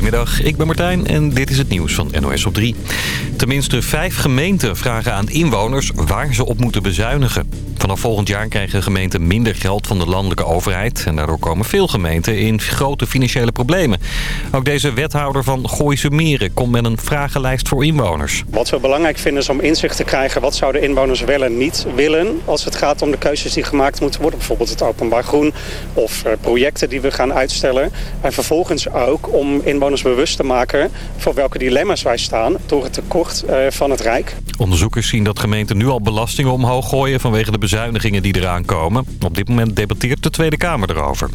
Goedemiddag, ik ben Martijn en dit is het nieuws van NOS op 3. Tenminste vijf gemeenten vragen aan inwoners waar ze op moeten bezuinigen. Vanaf volgend jaar krijgen gemeenten minder geld van de landelijke overheid... en daardoor komen veel gemeenten in grote financiële problemen. Ook deze wethouder van Gooise Meren komt met een vragenlijst voor inwoners. Wat we belangrijk vinden is om inzicht te krijgen... wat zouden inwoners wel en niet willen als het gaat om de keuzes die gemaakt moeten worden. Bijvoorbeeld het openbaar groen of eh, projecten die we gaan uitstellen. En vervolgens ook om inwoners bewust te maken... voor welke dilemma's wij staan door het tekort eh, van het Rijk. Onderzoekers zien dat gemeenten nu al belastingen omhoog gooien... vanwege de bezuinigingen die eraan komen. Op dit moment debatteert de Tweede Kamer erover.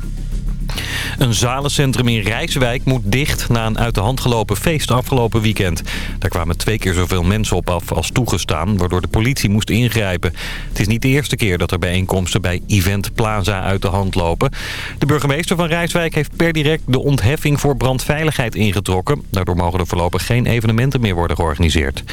Een zalencentrum in Rijswijk moet dicht na een uit de hand gelopen feest afgelopen weekend. Daar kwamen twee keer zoveel mensen op af als toegestaan, waardoor de politie moest ingrijpen. Het is niet de eerste keer dat er bijeenkomsten bij Event Plaza uit de hand lopen. De burgemeester van Rijswijk heeft per direct de ontheffing voor brandveiligheid ingetrokken. Daardoor mogen er voorlopig geen evenementen meer worden georganiseerd.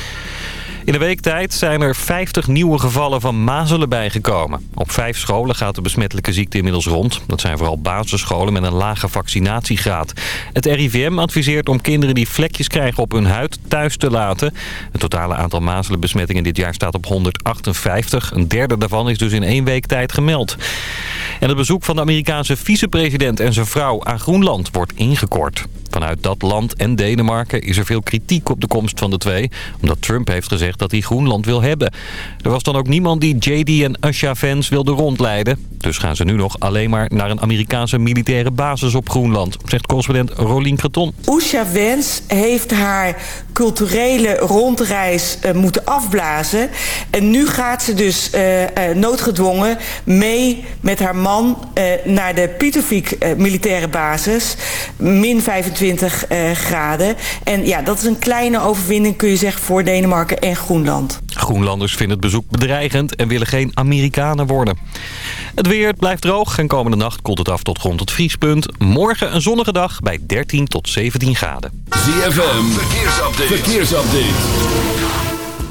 In een week tijd zijn er 50 nieuwe gevallen van mazelen bijgekomen. Op vijf scholen gaat de besmettelijke ziekte inmiddels rond. Dat zijn vooral basisscholen met een lage vaccinatiegraad. Het RIVM adviseert om kinderen die vlekjes krijgen op hun huid thuis te laten. Het totale aantal mazelenbesmettingen dit jaar staat op 158. Een derde daarvan is dus in één week tijd gemeld. En het bezoek van de Amerikaanse vicepresident en zijn vrouw aan Groenland wordt ingekort. Vanuit dat land en Denemarken is er veel kritiek op de komst van de twee. Omdat Trump heeft gezegd dat hij Groenland wil hebben. Er was dan ook niemand die JD en Usha-fans wilde rondleiden. Dus gaan ze nu nog alleen maar naar een Amerikaanse militaire basis op Groenland. Zegt correspondent Rolien Creton. Usha Wens heeft haar culturele rondreis uh, moeten afblazen. En nu gaat ze dus uh, uh, noodgedwongen mee met haar man naar de Pietervik militaire basis. Min 25 graden. En ja, dat is een kleine overwinning kun je zeggen voor Denemarken en Groenland. Groenlanders vinden het bezoek bedreigend en willen geen Amerikanen worden. Het weer blijft droog en komende nacht koelt het af tot rond het vriespunt. Morgen een zonnige dag bij 13 tot 17 graden. ZFM, verkeersupdate. verkeersupdate.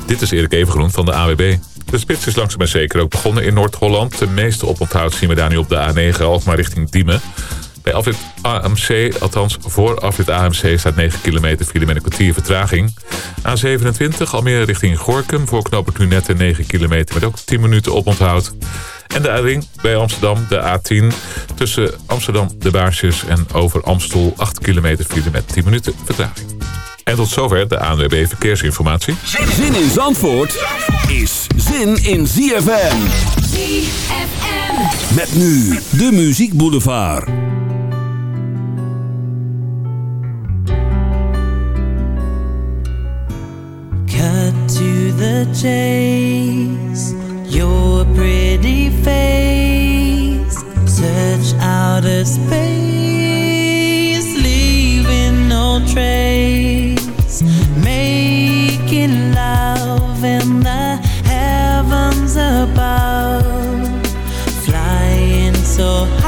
Dit is Erik Evengroen van de AWB. De spits is langzaam maar zeker ook begonnen in Noord-Holland. De meeste oponthoud zien we daar nu op de A9, Alkmaar richting Diemen. Bij afrit AMC, althans voor afrit AMC, staat 9 kilometer file met een kwartier vertraging. A27 Almere richting Gorkum voor knooppunt Lunette 9 kilometer met ook 10 minuten oponthoud. En de uitring bij Amsterdam, de A10, tussen Amsterdam, de Baarsjes en over Amstel 8 kilometer file met 10 minuten vertraging. En tot zover de ANWB Verkeersinformatie. Zin in Zandvoort is zin in ZFM. ZFM. Met nu de Muziek Boulevard. The chase. Your pretty face. Search outer space. Leaving no trace. Making love in the heavens above. Flying so high.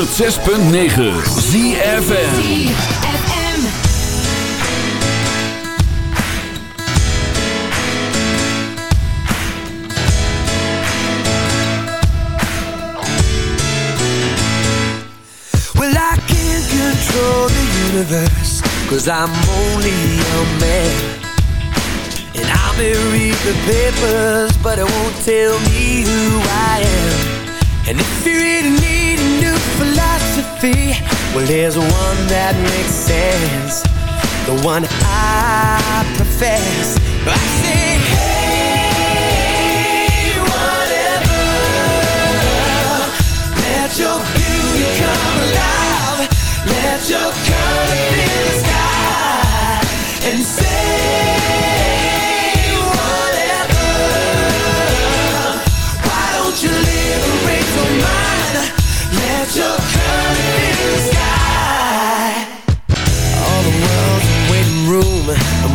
106.9 ZFN universe Cause I'm only a man. And I may read the papers But it won't tell me who I am. And if you really need a new happy? Well, there's one that makes sense. The one I profess. I say, hey, whatever. Let your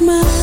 my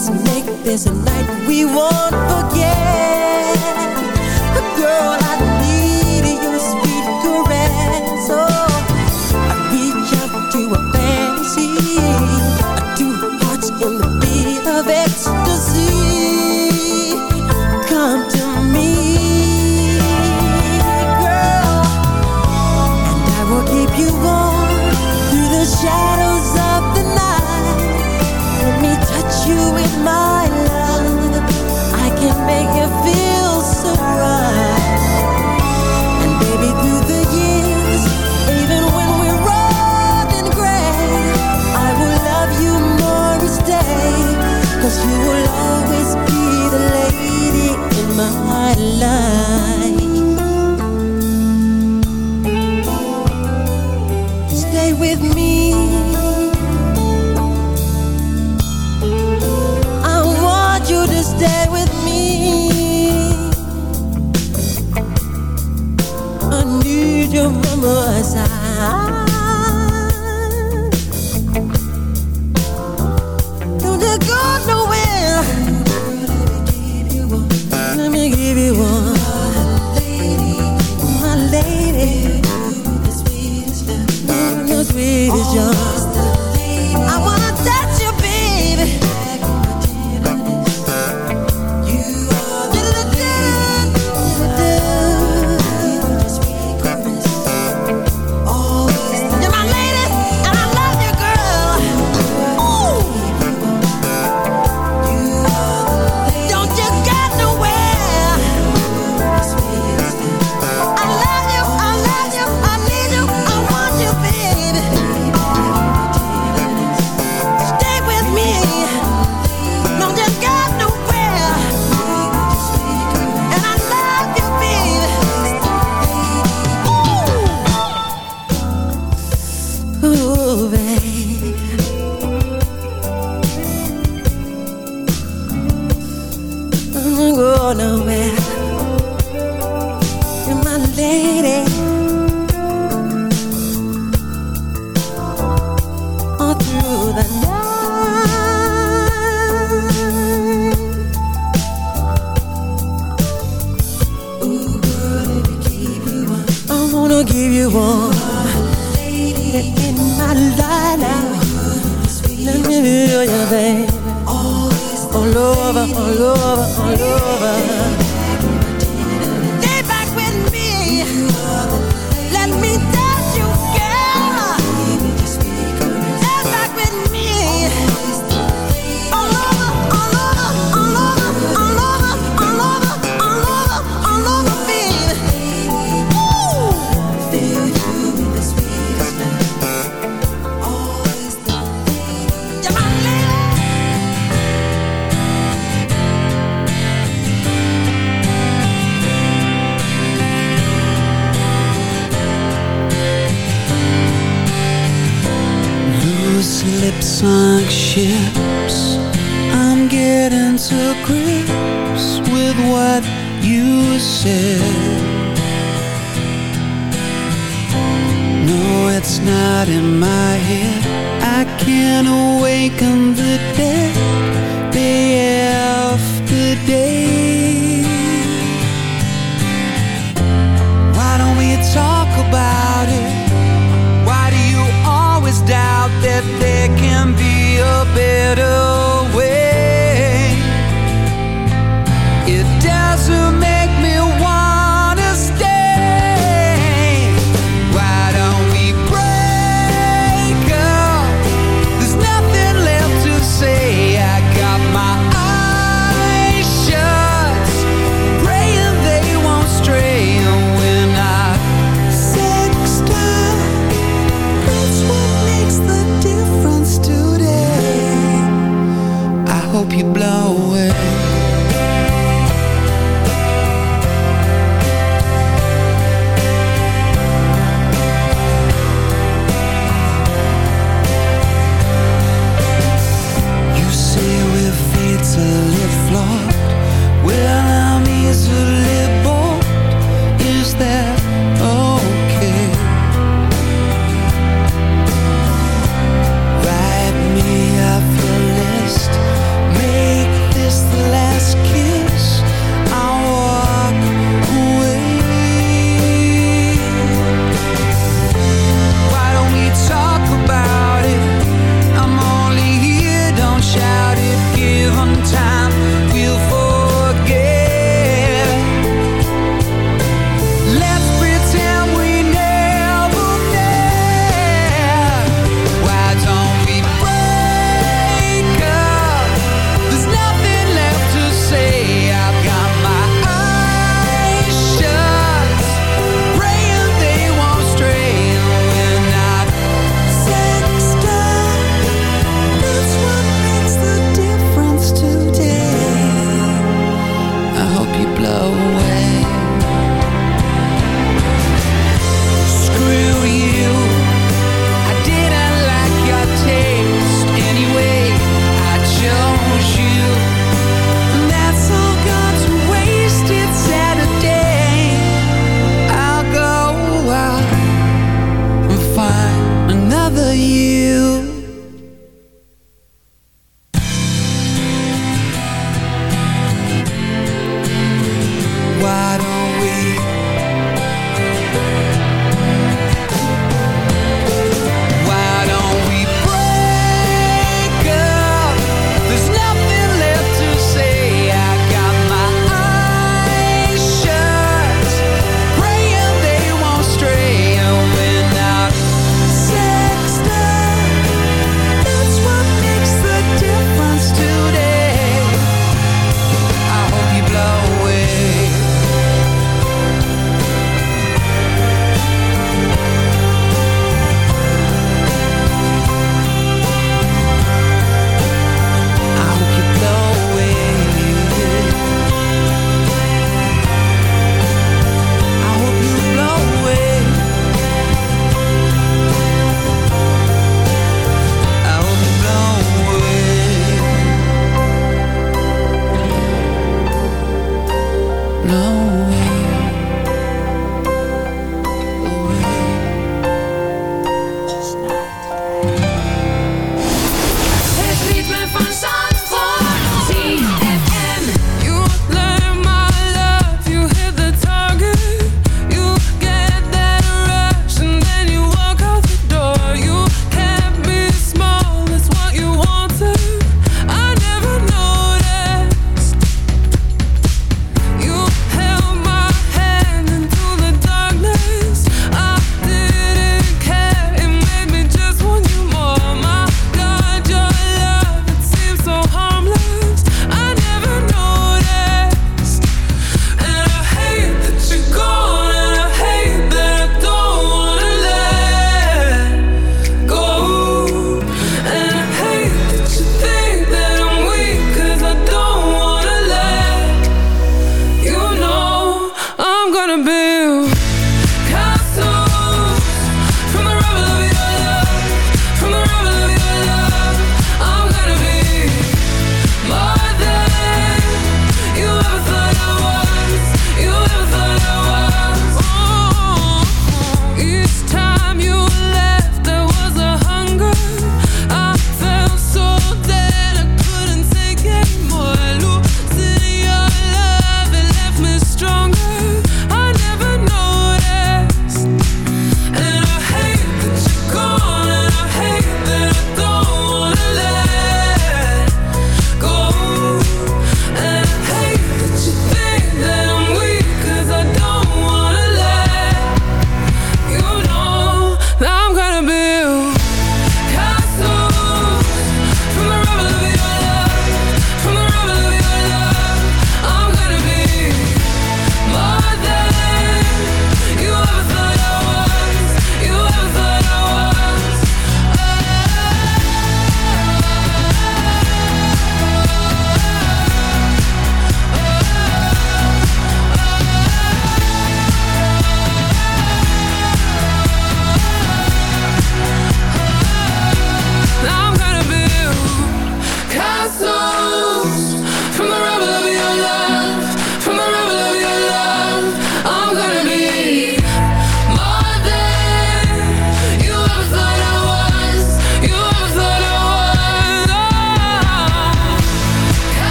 Let's make this a night. We won't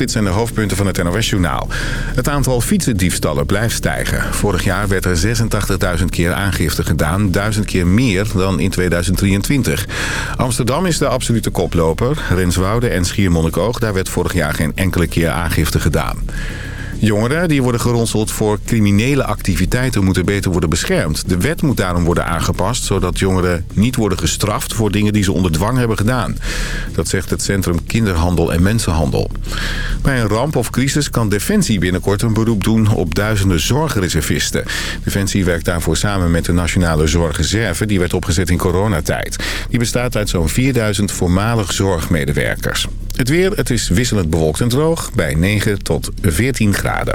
dit zijn de hoofdpunten van het NOS-journaal. Het aantal fietsendiefstallen blijft stijgen. Vorig jaar werd er 86.000 keer aangifte gedaan, 1000 keer meer dan in 2023. Amsterdam is de absolute koploper. Renswoude en Schiermonnikoog, daar werd vorig jaar geen enkele keer aangifte gedaan. Jongeren die worden geronseld voor criminele activiteiten moeten beter worden beschermd. De wet moet daarom worden aangepast, zodat jongeren niet worden gestraft voor dingen die ze onder dwang hebben gedaan. Dat zegt het Centrum Kinderhandel en Mensenhandel. Bij een ramp of crisis kan Defensie binnenkort een beroep doen op duizenden zorgreservisten. Defensie werkt daarvoor samen met de Nationale Zorgreserve, die werd opgezet in coronatijd. Die bestaat uit zo'n 4000 voormalig zorgmedewerkers. Het weer, het is wisselend bewolkt en droog bij 9 tot 14 graden.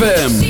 ZFM.